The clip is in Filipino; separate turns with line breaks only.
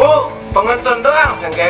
Bu, pengentun doang yang kayak